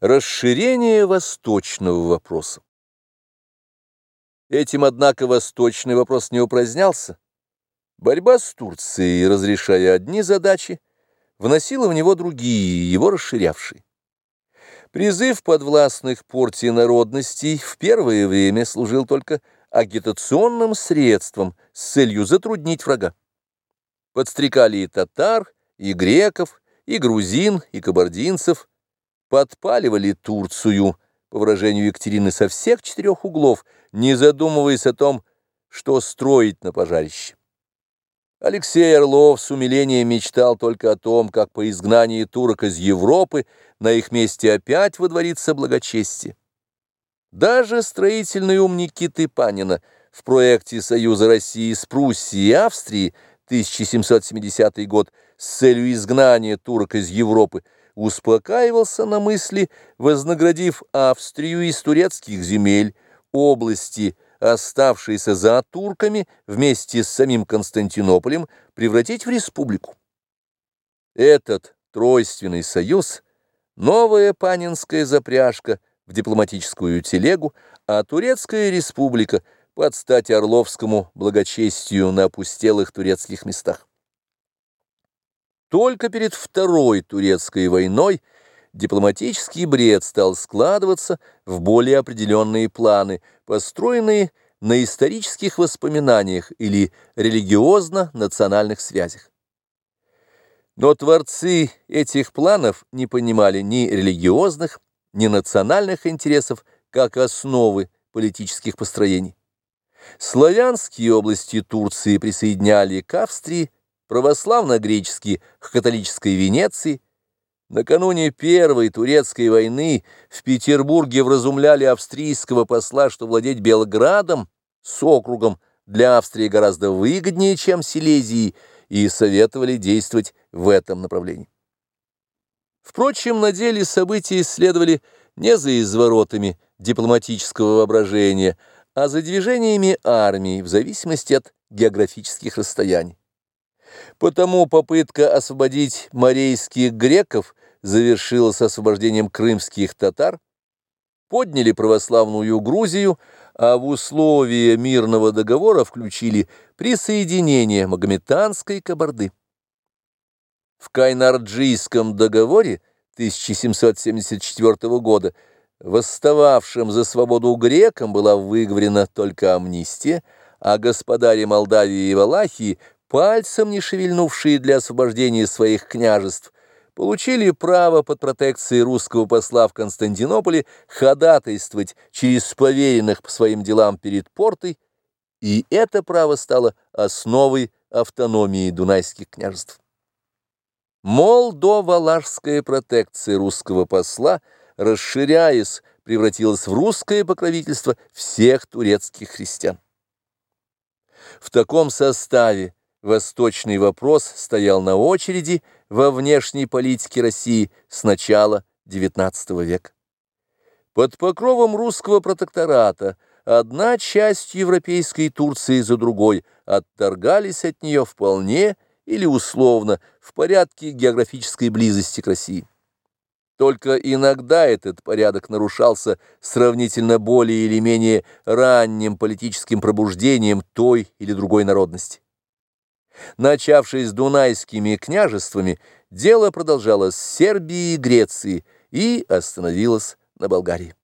Расширение восточного вопроса. Этим, однако, восточный вопрос не упразднялся. Борьба с Турцией, разрешая одни задачи, вносила в него другие, его расширявшие. Призыв подвластных порте народностей в первое время служил только агитационным средством с целью затруднить врага. Подстрекали и татар, и греков, и грузин, и кабардинцев, подпаливали Турцию, по выражению Екатерины, со всех четырех углов, не задумываясь о том, что строить на пожарище. Алексей Орлов с умилением мечтал только о том, как по изгнании турок из Европы на их месте опять водворится благочестие. Даже строительный ум Никиты Панина в проекте Союза России с Пруссией и Австрией 1770 год с целью изгнания турок из Европы успокаивался на мысли, вознаградив Австрию из турецких земель, области, оставшиеся за турками, вместе с самим Константинополем, превратить в республику. Этот тройственный союз – новая панинская запряжка в дипломатическую телегу, а турецкая республика – под стать Орловскому благочестию на опустелых турецких местах. Только перед Второй турецкой войной дипломатический бред стал складываться в более определенные планы, построенные на исторических воспоминаниях или религиозно-национальных связях. Но творцы этих планов не понимали ни религиозных, ни национальных интересов как основы политических построений. Славянские области Турции присоединяли к Австрии, православно-греческие к католической Венеции. Накануне Первой турецкой войны в Петербурге вразумляли австрийского посла, что владеть Белградом с округом для Австрии гораздо выгоднее, чем Силезией, и советовали действовать в этом направлении. Впрочем, на деле события следовали не за изворотами дипломатического воображения, а за движениями армии в зависимости от географических расстояний. Потому попытка освободить морейских греков завершилась освобождением крымских татар, подняли православную Грузию, а в условия мирного договора включили присоединение Магометанской Кабарды. В Кайнарджийском договоре 1774 года восстававшим за свободу грекам была выговорена только амнистия, а господари Молдавии и Валахии пальцем не шевельнувшие для освобождения своих княжеств, получили право под протекцией русского посла в Константинополе ходатайствовать через поверенных по своим делам перед портой, и это право стало основой автономии дунайских княжеств. Молдо-валашская протекция русского посла, расширяясь, превратилась в русское покровительство всех турецких христиан. В таком составе восточный вопрос стоял на очереди во внешней политике России с начала XIX века. Под покровом русского протектората одна часть европейской Турции за другой отторгались от нее вполне или условно в порядке географической близости к России. Только иногда этот порядок нарушался сравнительно более или менее ранним политическим пробуждением той или другой народности. Начавшись с дунайскими княжествами, дело продолжалось с Сербией и Грецией и остановилось на Болгарии.